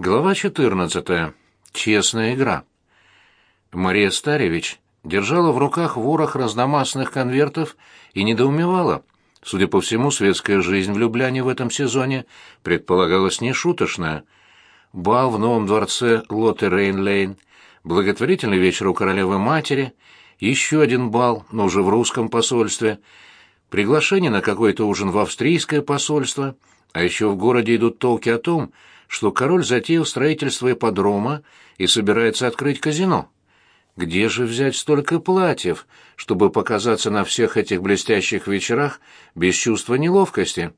Глава 14. Честная игра. Мария Старевич держала в руках ворох разномастных конвертов и недоумевала. Судя по всему, светская жизнь в Любляне в этом сезоне предполагалась нешуточная. Бал в новом дворце Лотте Рейнлейн, благотворительный вечер у королевы-матери, еще один бал, но уже в русском посольстве, приглашение на какой-то ужин в австрийское посольство, а еще в городе идут толки о том, что король затеял строительство ипподрома и собирается открыть казино. Где же взять столько платьев, чтобы показаться на всех этих блестящих вечерах без чувства неловкости?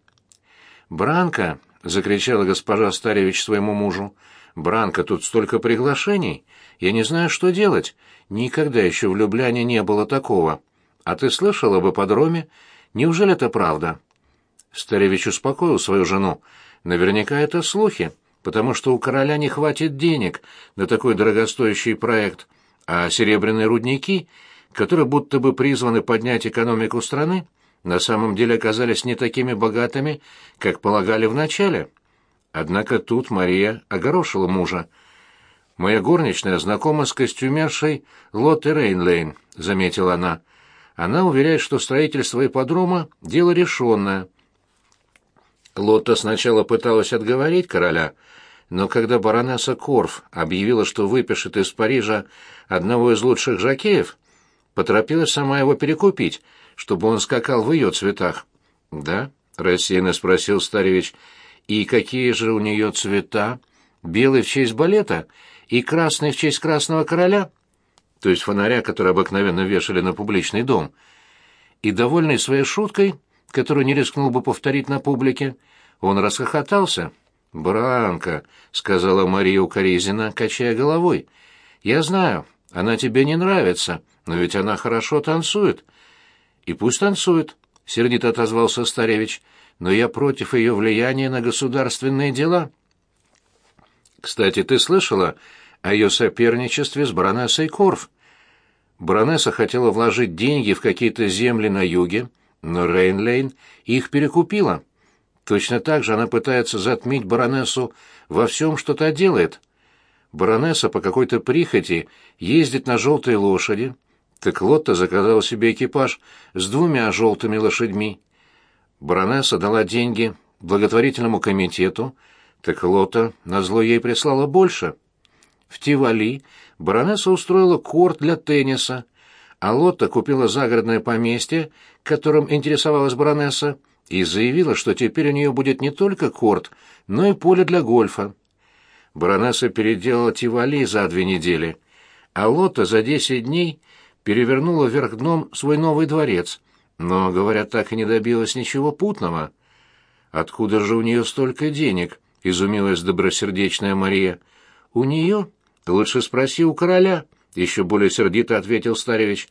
«Бранка!» — закричала госпожа Старевич своему мужу. «Бранка, тут столько приглашений! Я не знаю, что делать. Никогда еще в Любляне не было такого. А ты слышал об ипподроме? Неужели это правда?» Старевич успокоил свою жену. «Наверняка это слухи потому что у короля не хватит денег на такой дорогостоящий проект, а серебряные рудники, которые будто бы призваны поднять экономику страны, на самом деле оказались не такими богатыми, как полагали вначале. Однако тут Мария огорошила мужа. «Моя горничная знакома с костюмершей Лотте Рейнлейн», — заметила она. «Она уверяет, что строительство ипподрома — дело решенное». Лотта сначала пыталась отговорить короля, но когда баронесса Корф объявила, что выпишет из Парижа одного из лучших жакеев, поторопилась сама его перекупить, чтобы он скакал в ее цветах. «Да?» — рассеянно спросил Старевич. «И какие же у нее цвета? Белый в честь балета и красный в честь красного короля?» То есть фонаря, который обыкновенно вешали на публичный дом. И, довольный своей шуткой, которую не рискнул бы повторить на публике, он расхохотался. «Бранка», — сказала Мария Укоризина, качая головой, — «я знаю, она тебе не нравится, но ведь она хорошо танцует». «И пусть танцует», — сердито отозвался Старевич, — «но я против ее влияния на государственные дела». «Кстати, ты слышала о ее соперничестве с баронессой Корф?» Баронесса хотела вложить деньги в какие-то земли на юге, но Рейнлейн их перекупила. Точно так же она пытается затмить баронессу во всем, что та делает. Баронесса по какой-то прихоти ездит на желтой лошади, так Лотта заказала себе экипаж с двумя желтыми лошадьми. Баронесса дала деньги благотворительному комитету, так Лотта назло ей прислала больше. В Тивали баронесса устроила корт для тенниса, а Лотта купила загородное поместье, которым интересовалась баронесса, и заявила, что теперь у нее будет не только корт, но и поле для гольфа. Баронесса переделала Тивали за две недели, а Лотта за десять дней перевернула вверх дном свой новый дворец, но, говорят, так и не добилась ничего путного. «Откуда же у нее столько денег?» — изумилась добросердечная Мария. «У нее? Лучше спроси у короля», — еще более сердито ответил Старевич.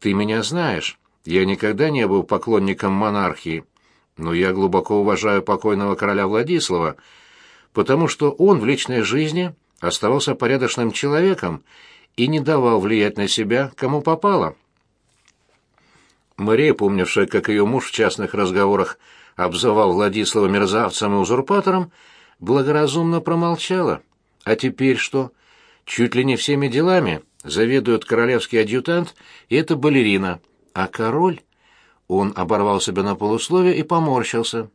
«Ты меня знаешь. Я никогда не был поклонником монархии, но я глубоко уважаю покойного короля Владислава, потому что он в личной жизни оставался порядочным человеком и не давал влиять на себя, кому попало. Мария, помнившая, как ее муж в частных разговорах обзывал Владислава мерзавцем и узурпатором, благоразумно промолчала. А теперь что? Чуть ли не всеми делами заведует королевский адъютант, и это балерина — а король... Он оборвал себя на полусловие и поморщился.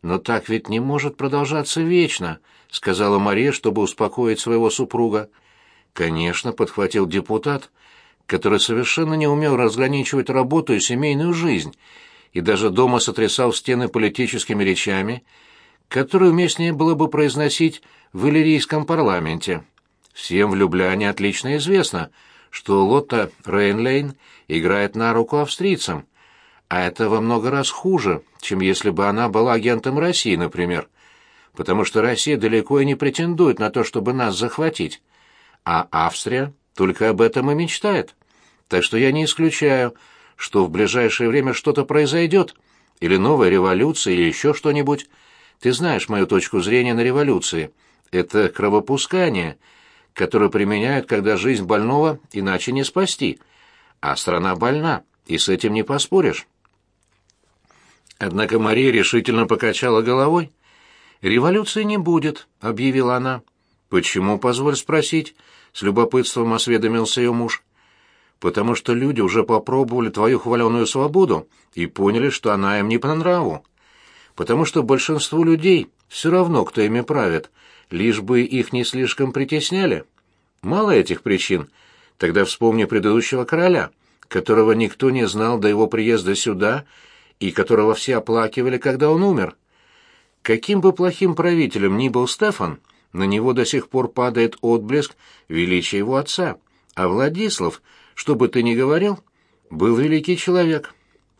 «Но так ведь не может продолжаться вечно», — сказала Мария, чтобы успокоить своего супруга. «Конечно», — подхватил депутат, который совершенно не умел разграничивать работу и семейную жизнь, и даже дома сотрясал стены политическими речами, которые уместнее было бы произносить в иллирийском парламенте. Всем в Любляне отлично известно — что Лотта Рейнлейн играет на руку австрийцам, а это во много раз хуже, чем если бы она была агентом России, например, потому что Россия далеко и не претендует на то, чтобы нас захватить, а Австрия только об этом и мечтает. Так что я не исключаю, что в ближайшее время что-то произойдет, или новая революция, или еще что-нибудь. Ты знаешь мою точку зрения на революции. Это кровопускание — которую применяют, когда жизнь больного иначе не спасти. А страна больна, и с этим не поспоришь. Однако Мария решительно покачала головой. «Революции не будет», — объявила она. «Почему, позволь спросить?» — с любопытством осведомился ее муж. «Потому что люди уже попробовали твою хваленую свободу и поняли, что она им не по нраву. Потому что большинству людей все равно, кто ими правит, лишь бы их не слишком притесняли. Мало этих причин. Тогда вспомни предыдущего короля, которого никто не знал до его приезда сюда и которого все оплакивали, когда он умер. Каким бы плохим правителем ни был Стефан, на него до сих пор падает отблеск величия его отца. А Владислав, что бы ты ни говорил, был великий человек.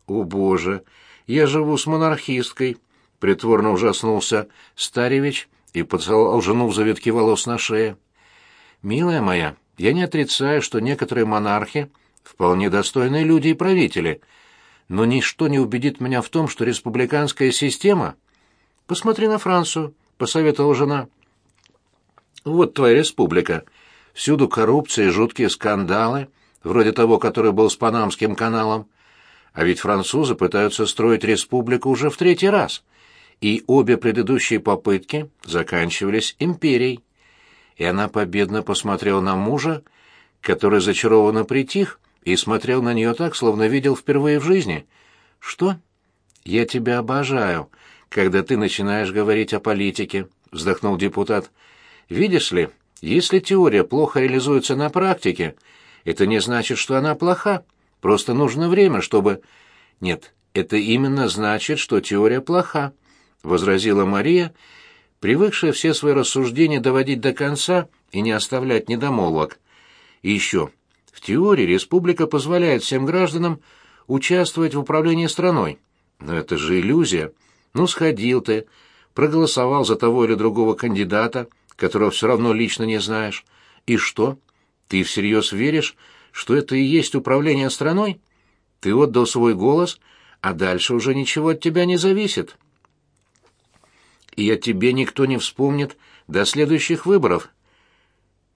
О, Боже! Я живу с монархисткой, притворно ужаснулся Старевич и поцеловал жену в завитки волос на шее. Милая моя, я не отрицаю, что некоторые монархи вполне достойные люди и правители, но ничто не убедит меня в том, что республиканская система... Посмотри на Францию, посоветовала жена. Вот твоя республика. Всюду коррупция и жуткие скандалы, вроде того, который был с Панамским каналом. А ведь французы пытаются строить республику уже в третий раз и обе предыдущие попытки заканчивались империей. И она победно посмотрела на мужа, который зачарованно притих и смотрел на нее так, словно видел впервые в жизни. «Что?» «Я тебя обожаю, когда ты начинаешь говорить о политике», — вздохнул депутат. «Видишь ли, если теория плохо реализуется на практике, это не значит, что она плоха. Просто нужно время, чтобы...» «Нет, это именно значит, что теория плоха», — возразила Мария, привыкшая все свои рассуждения доводить до конца и не оставлять недомолвок. И еще, в теории республика позволяет всем гражданам участвовать в управлении страной. Но это же иллюзия. Ну, сходил ты, проголосовал за того или другого кандидата, которого все равно лично не знаешь. И что? Ты всерьез веришь, что это и есть управление страной? Ты отдал свой голос, а дальше уже ничего от тебя не зависит и о тебе никто не вспомнит до следующих выборов.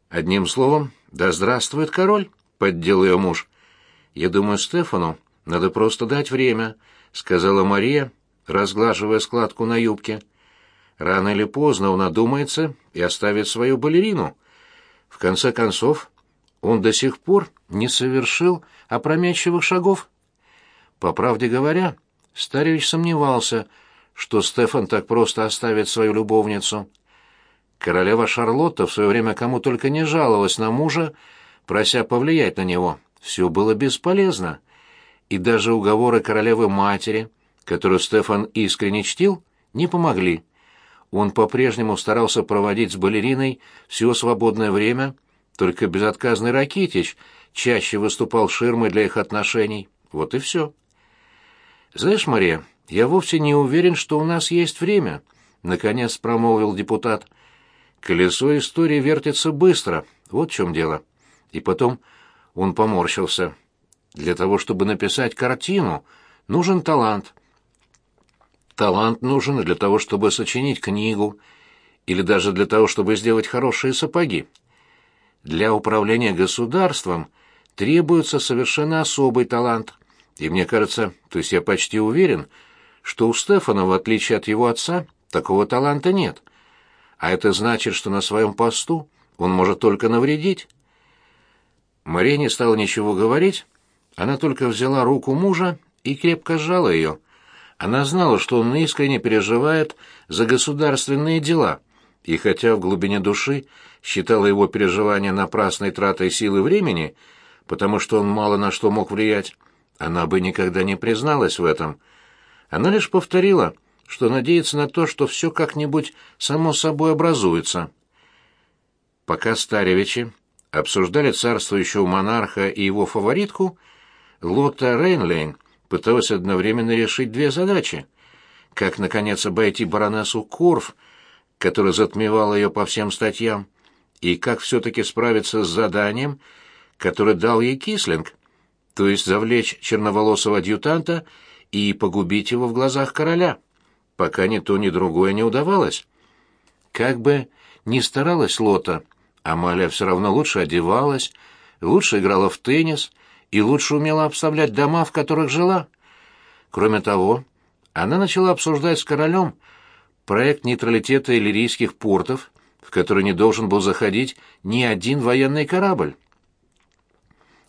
Одним словом, да здравствует король, поддел ее муж. Я думаю, Стефану надо просто дать время, сказала Мария, разглаживая складку на юбке. Рано или поздно он одумается и оставит свою балерину. В конце концов, он до сих пор не совершил опрометчивых шагов. По правде говоря, Старевич сомневался, что Стефан так просто оставит свою любовницу. Королева Шарлотта в свое время кому только не жаловалась на мужа, прося повлиять на него. Все было бесполезно. И даже уговоры королевы-матери, которую Стефан искренне чтил, не помогли. Он по-прежнему старался проводить с балериной все свободное время, только безотказный Ракитич чаще выступал ширмой для их отношений. Вот и все. «Знаешь, Мария, я вовсе не уверен, что у нас есть время, наконец промолвил депутат. Колесо истории вертится быстро, вот в чем дело. И потом он поморщился. Для того, чтобы написать картину, нужен талант. Талант нужен для того, чтобы сочинить книгу, или даже для того, чтобы сделать хорошие сапоги. Для управления государством требуется совершенно особый талант. И мне кажется, то есть я почти уверен, что у Стефана, в отличие от его отца, такого таланта нет. А это значит, что на своем посту он может только навредить. Мария не стала ничего говорить, она только взяла руку мужа и крепко сжала ее. Она знала, что он искренне переживает за государственные дела, и хотя в глубине души считала его переживания напрасной тратой силы времени, потому что он мало на что мог влиять, она бы никогда не призналась в этом — она лишь повторила, что надеется на то, что все как-нибудь само собой образуется. Пока старевичи обсуждали царствующего монарха и его фаворитку, Лотта Рейнлейн пыталась одновременно решить две задачи. Как, наконец, обойти баронессу Корф, которая затмевала ее по всем статьям, и как все-таки справиться с заданием, которое дал ей Кислинг, то есть завлечь черноволосого адъютанта и погубить его в глазах короля, пока ни то, ни другое не удавалось. Как бы ни старалась Лота, Амалия все равно лучше одевалась, лучше играла в теннис и лучше умела обставлять дома, в которых жила. Кроме того, она начала обсуждать с королем проект нейтралитета иллирийских портов, в который не должен был заходить ни один военный корабль.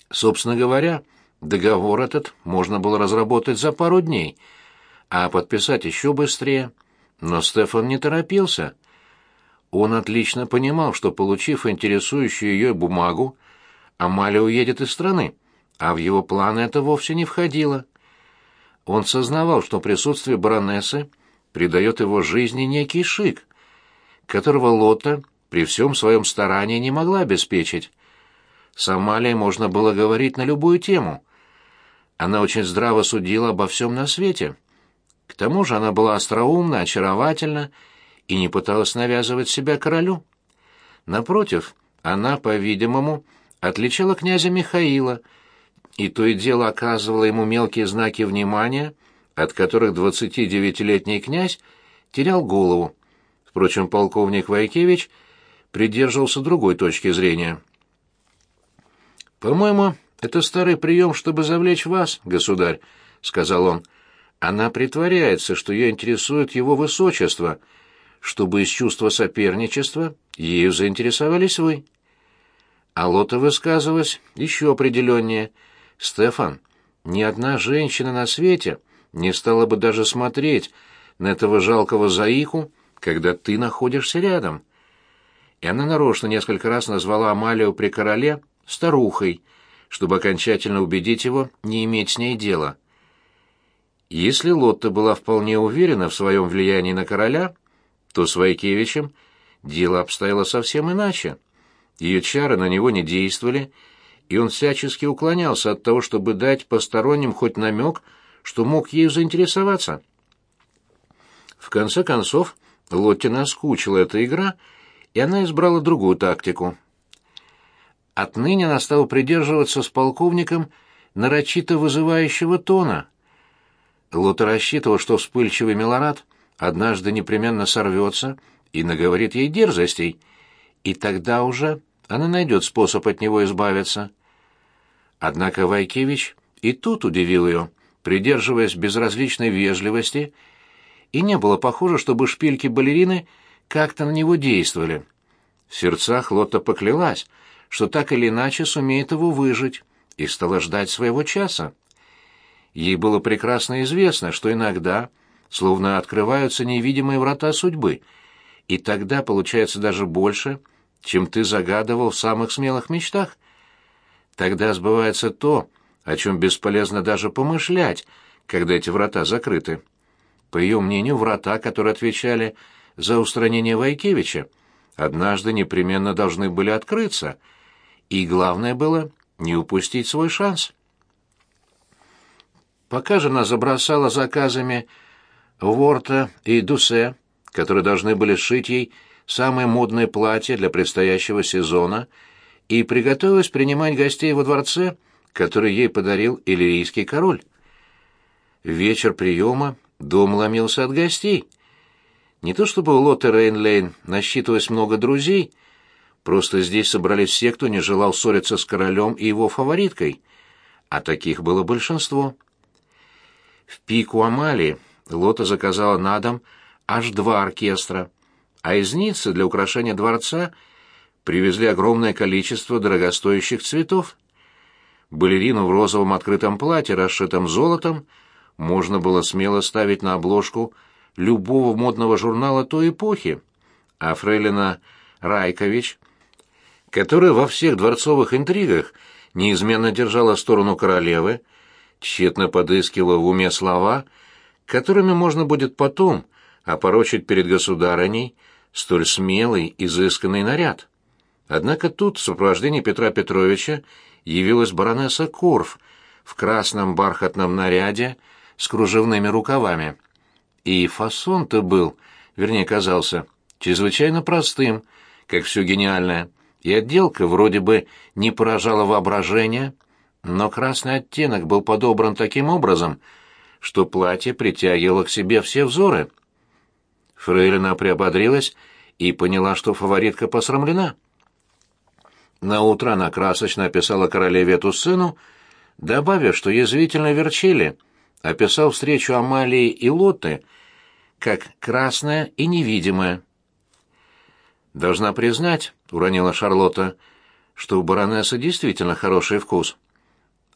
Собственно говоря, договор этот можно было разработать за пару дней, а подписать еще быстрее. Но Стефан не торопился. Он отлично понимал, что, получив интересующую ее бумагу, Амалия уедет из страны, а в его планы это вовсе не входило. Он сознавал, что присутствие баронессы придает его жизни некий шик, которого Лота при всем своем старании не могла обеспечить. С Амалией можно было говорить на любую тему. Она очень здраво судила обо всем на свете. К тому же она была остроумна, очаровательна и не пыталась навязывать себя королю. Напротив, она, по-видимому, отличала князя Михаила и то и дело оказывала ему мелкие знаки внимания, от которых двадцати девятилетний князь терял голову. Впрочем, полковник Вайкевич придерживался другой точки зрения. «По-моему, это старый прием, чтобы завлечь вас, государь», — сказал он. «Она притворяется, что ее интересует его высочество, чтобы из чувства соперничества ею заинтересовались вы». А Лота высказывалась еще определеннее. «Стефан, ни одна женщина на свете не стала бы даже смотреть на этого жалкого заику, когда ты находишься рядом». И она нарочно несколько раз назвала Амалию при короле старухой, чтобы окончательно убедить его не иметь с ней дела. Если Лотта была вполне уверена в своем влиянии на короля, то с Вайкевичем дело обстояло совсем иначе. Ее чары на него не действовали, и он всячески уклонялся от того, чтобы дать посторонним хоть намек, что мог ею заинтересоваться. В конце концов, Лотте наскучила эта игра, и она избрала другую тактику. Отныне она стала придерживаться с полковником нарочито вызывающего тона. Лота рассчитывал, что вспыльчивый Милорад однажды непременно сорвется и наговорит ей дерзостей, и тогда уже она найдет способ от него избавиться. Однако Вайкевич и тут удивил ее, придерживаясь безразличной вежливости, и не было похоже, чтобы шпильки балерины как-то на него действовали. В сердцах Лотта поклялась, что так или иначе сумеет его выжить, и стала ждать своего часа. Ей было прекрасно известно, что иногда, словно открываются невидимые врата судьбы, и тогда получается даже больше — чем ты загадывал в самых смелых мечтах. Тогда сбывается то, о чем бесполезно даже помышлять, когда эти врата закрыты. По ее мнению, врата, которые отвечали за устранение Вайкевича, однажды непременно должны были открыться, и главное было не упустить свой шанс. Пока жена забросала заказами Ворта и Дусе, которые должны были сшить ей самое модное платье для предстоящего сезона и приготовилась принимать гостей во дворце, который ей подарил иллирийский король. Вечер приема дом ломился от гостей. Не то чтобы у Лотте Рейнлейн насчитывалось много друзей, просто здесь собрались все, кто не желал ссориться с королем и его фавориткой, а таких было большинство. В пику Амалии Лота заказала на дом аж два оркестра — а из Ниццы для украшения дворца привезли огромное количество дорогостоящих цветов. Балерину в розовом открытом платье, расшитом золотом, можно было смело ставить на обложку любого модного журнала той эпохи, а фрейлина Райкович, которая во всех дворцовых интригах неизменно держала сторону королевы, тщетно подыскивала в уме слова, которыми можно будет потом опорочить перед государыней столь смелый, изысканный наряд. Однако тут в сопровождении Петра Петровича явилась баронесса Корф в красном бархатном наряде с кружевными рукавами. И фасон-то был, вернее, казался, чрезвычайно простым, как все гениальное, и отделка вроде бы не поражала воображение, но красный оттенок был подобран таким образом, что платье притягивало к себе все взоры — Фрейлина приободрилась и поняла, что фаворитка посрамлена. На утро она красочно описала королеве эту сцену, добавив, что язвительно верчили, описал встречу Амалии и Лотты как красная и невидимая. «Должна признать», — уронила Шарлотта, — «что у баронессы действительно хороший вкус».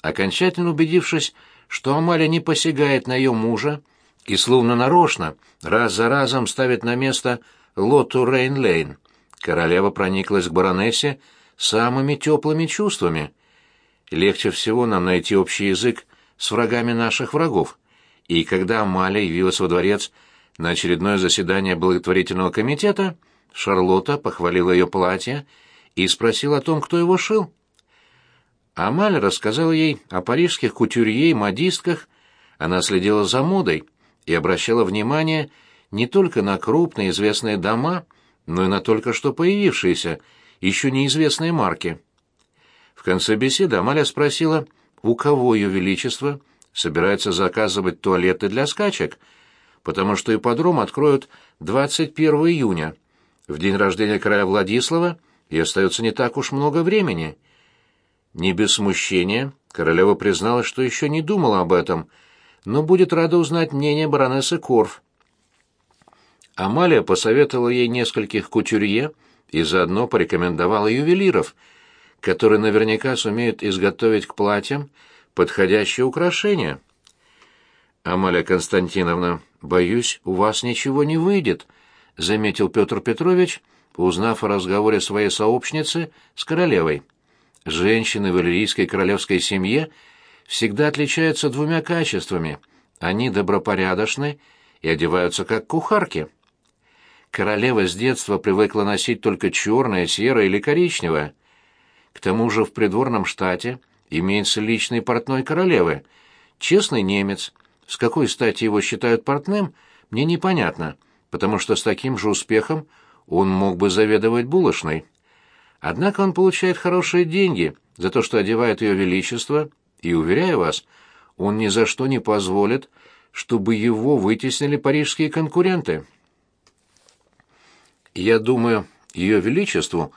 Окончательно убедившись, что Амалия не посягает на ее мужа и словно нарочно раз за разом ставит на место Лоту Рейнлейн, королева прониклась к баронессе самыми теплыми чувствами. Легче всего нам найти общий язык с врагами наших врагов. И когда Амалия явилась во дворец на очередное заседание благотворительного комитета, Шарлотта похвалила ее платье и спросила о том, кто его шил. Амаль рассказала ей о парижских кутюрье и модистках, она следила за модой и обращала внимание не только на крупные известные дома, но и на только что появившиеся, еще неизвестные марки. В конце беседы Амалия спросила, у кого ее величество собирается заказывать туалеты для скачек, потому что ипподром откроют 21 июня, в день рождения короля Владислава, и остается не так уж много времени — не без смущения королева призналась, что еще не думала об этом, но будет рада узнать мнение баронессы Корф. Амалия посоветовала ей нескольких кутюрье и заодно порекомендовала ювелиров, которые наверняка сумеют изготовить к платьям подходящее украшение. «Амалия Константиновна, боюсь, у вас ничего не выйдет», — заметил Петр Петрович, узнав о разговоре своей сообщницы с королевой. Женщины в иллирийской королевской семье всегда отличаются двумя качествами. Они добропорядочны и одеваются как кухарки. Королева с детства привыкла носить только черное, серое или коричневое. К тому же в придворном штате имеется личный портной королевы, честный немец. С какой стати его считают портным, мне непонятно, потому что с таким же успехом он мог бы заведовать булочной. Однако он получает хорошие деньги за то, что одевает ее величество, и, уверяю вас, он ни за что не позволит, чтобы его вытеснили парижские конкуренты. «Я думаю, ее величеству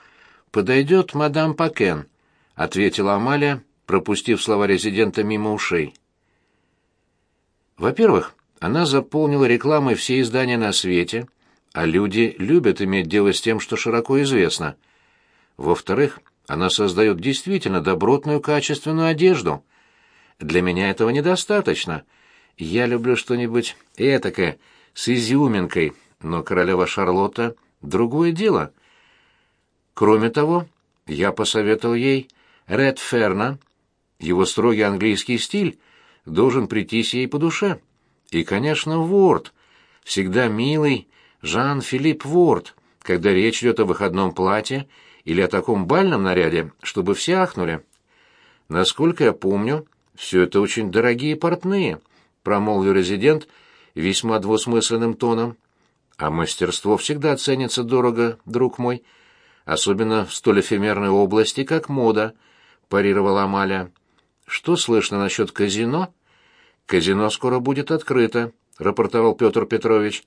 подойдет мадам Пакен», — ответила Амалия, пропустив слова резидента мимо ушей. Во-первых, она заполнила рекламой все издания на свете, а люди любят иметь дело с тем, что широко известно — во-вторых, она создает действительно добротную качественную одежду. Для меня этого недостаточно. Я люблю что-нибудь этакое, с изюминкой, но королева Шарлотта — другое дело. Кроме того, я посоветовал ей Ред Ферна. Его строгий английский стиль должен прийтись ей по душе. И, конечно, Ворд, всегда милый Жан-Филипп Ворд, когда речь идет о выходном платье или о таком бальном наряде, чтобы все ахнули. Насколько я помню, все это очень дорогие портные, промолвил резидент весьма двусмысленным тоном. А мастерство всегда ценится дорого, друг мой, особенно в столь эфемерной области, как мода, парировала Амалия. Что слышно насчет казино? Казино скоро будет открыто, рапортовал Петр Петрович.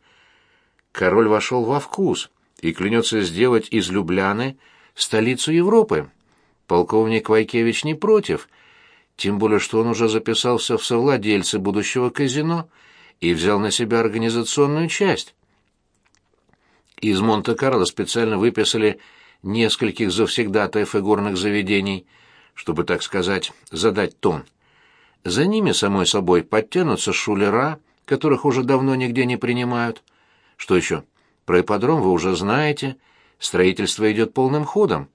Король вошел во вкус и клянется сделать из Любляны столицу Европы. Полковник Вайкевич не против, тем более что он уже записался в совладельцы будущего казино и взял на себя организационную часть. Из Монте-Карло специально выписали нескольких завсегдатаев игорных заведений, чтобы, так сказать, задать тон. За ними, самой собой, подтянутся шулера, которых уже давно нигде не принимают. Что еще? Про ипподром вы уже знаете — Строительство идет полным ходом.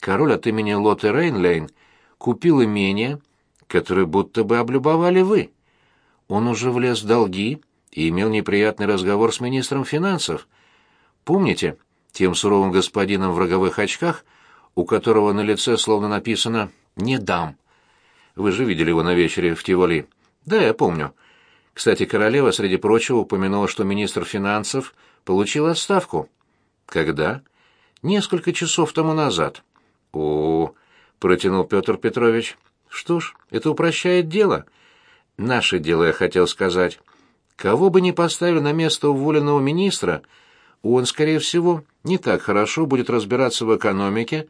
Король от имени Лоты Рейнлейн купил имение, которое будто бы облюбовали вы. Он уже влез в долги и имел неприятный разговор с министром финансов. Помните, тем суровым господином в роговых очках, у которого на лице словно написано «Не дам». Вы же видели его на вечере в Тиволи. Да, я помню. Кстати, королева, среди прочего, упомянула, что министр финансов получил отставку. Когда? несколько часов тому назад. О, протянул Петр Петрович. Что ж, это упрощает дело. Наше дело, я хотел сказать. Кого бы ни поставили на место уволенного министра, он, скорее всего, не так хорошо будет разбираться в экономике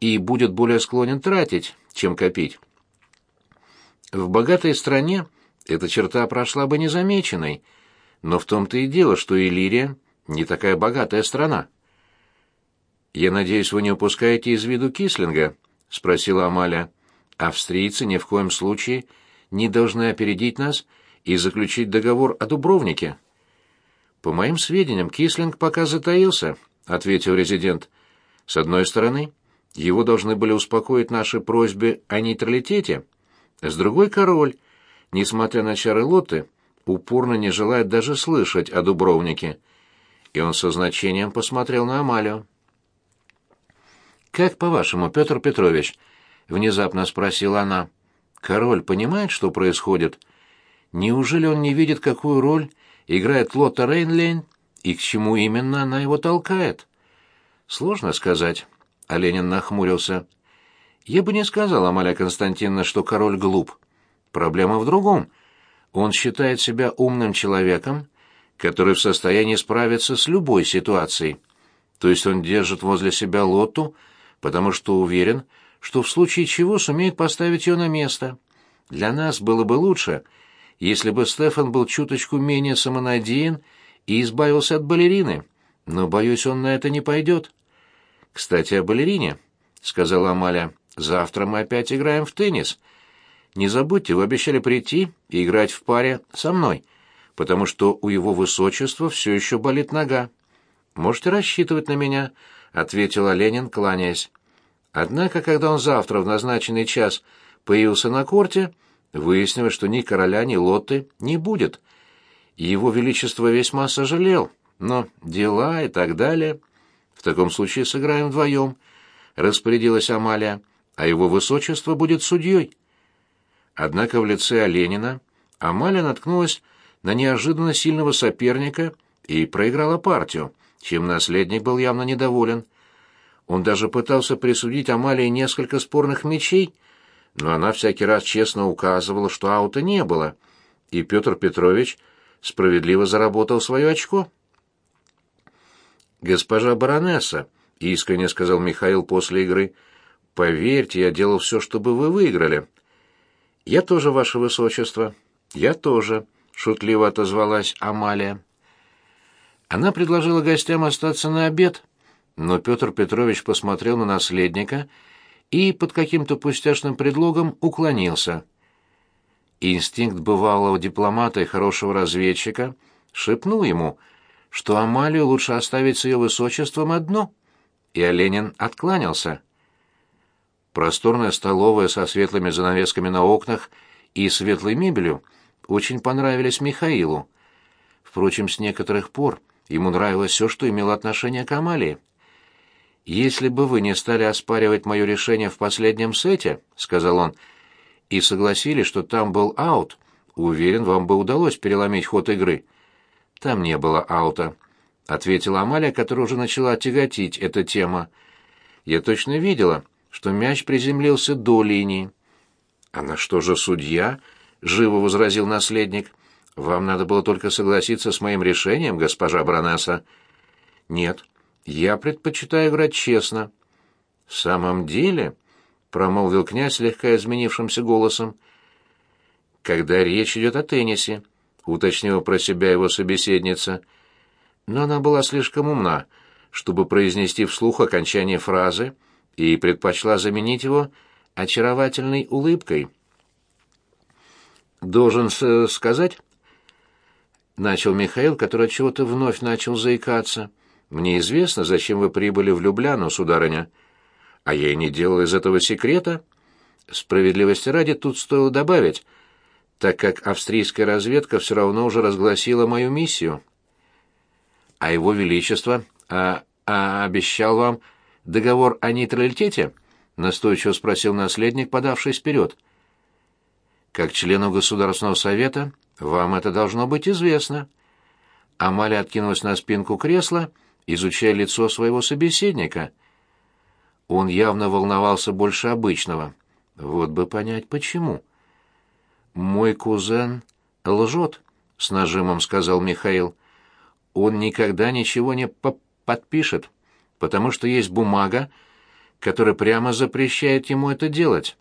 и будет более склонен тратить, чем копить. В богатой стране эта черта прошла бы незамеченной, но в том-то и дело, что Иллирия не такая богатая страна. «Я надеюсь, вы не упускаете из виду Кислинга?» — спросила Амаля. «Австрийцы ни в коем случае не должны опередить нас и заключить договор о Дубровнике». «По моим сведениям, Кислинг пока затаился», — ответил резидент. «С одной стороны, его должны были успокоить наши просьбы о нейтралитете. С другой, король, несмотря на чары Лоты, упорно не желает даже слышать о Дубровнике». И он со значением посмотрел на Амалию. «Как по-вашему, Петр Петрович?» — внезапно спросила она. «Король понимает, что происходит? Неужели он не видит, какую роль играет Лотта Рейнлейн и к чему именно она его толкает?» «Сложно сказать», — Оленин нахмурился. «Я бы не сказал, Амалия Константиновна, что король глуп. Проблема в другом. Он считает себя умным человеком, который в состоянии справиться с любой ситуацией. То есть он держит возле себя Лотту, потому что уверен, что в случае чего сумеет поставить ее на место. Для нас было бы лучше, если бы Стефан был чуточку менее самонадеян и избавился от балерины, но, боюсь, он на это не пойдет. «Кстати, о балерине», — сказала Амаля, — «завтра мы опять играем в теннис. Не забудьте, вы обещали прийти и играть в паре со мной, потому что у его высочества все еще болит нога. Можете рассчитывать на меня», — ответил Ленин, кланяясь. Однако, когда он завтра в назначенный час появился на корте, выяснилось, что ни короля, ни лоты не будет. Его Величество весьма сожалел, но дела и так далее. В таком случае сыграем вдвоем, — распорядилась Амалия, — а его Высочество будет судьей. Однако в лице Оленина Амалия наткнулась на неожиданно сильного соперника и проиграла партию, чем наследник был явно недоволен. Он даже пытался присудить Амалии несколько спорных мечей, но она всякий раз честно указывала, что аута не было, и Петр Петрович справедливо заработал свое очко. «Госпожа баронесса», — искренне сказал Михаил после игры, — «поверьте, я делал все, чтобы вы выиграли». «Я тоже, ваше высочество». «Я тоже», — шутливо отозвалась Амалия. Она предложила гостям остаться на обед, но Петр Петрович посмотрел на наследника и под каким-то пустяшным предлогом уклонился. Инстинкт бывалого дипломата и хорошего разведчика шепнул ему, что Амалию лучше оставить с ее высочеством одно, и Оленин откланялся. Просторная столовая со светлыми занавесками на окнах и светлой мебелью очень понравились Михаилу. Впрочем, с некоторых пор ему нравилось все, что имело отношение к Амалии. «Если бы вы не стали оспаривать мое решение в последнем сете», — сказал он, — «и согласились, что там был аут, уверен, вам бы удалось переломить ход игры». «Там не было аута», — ответила Амалия, которая уже начала тяготить эта тема. «Я точно видела, что мяч приземлился до линии». «Она что же, судья?» — живо возразил наследник. «Вам надо было только согласиться с моим решением, госпожа Бронесса». «Нет, я предпочитаю играть честно. В самом деле, промолвил князь слегка изменившимся голосом, когда речь идет о теннисе, уточнила про себя его собеседница. Но она была слишком умна, чтобы произнести вслух окончание фразы, и предпочла заменить его очаровательной улыбкой. «Должен сказать...» — начал Михаил, который от чего-то вновь начал заикаться. Мне известно, зачем вы прибыли в Любляну, сударыня. А я и не делал из этого секрета. Справедливости ради тут стоило добавить, так как австрийская разведка все равно уже разгласила мою миссию. А его величество а, а обещал вам договор о нейтралитете? Настойчиво спросил наследник, подавшись вперед. Как члену Государственного совета вам это должно быть известно. Амалия откинулась на спинку кресла изучая лицо своего собеседника. Он явно волновался больше обычного. Вот бы понять, почему. «Мой кузен лжет», — с нажимом сказал Михаил. «Он никогда ничего не подпишет, потому что есть бумага, которая прямо запрещает ему это делать».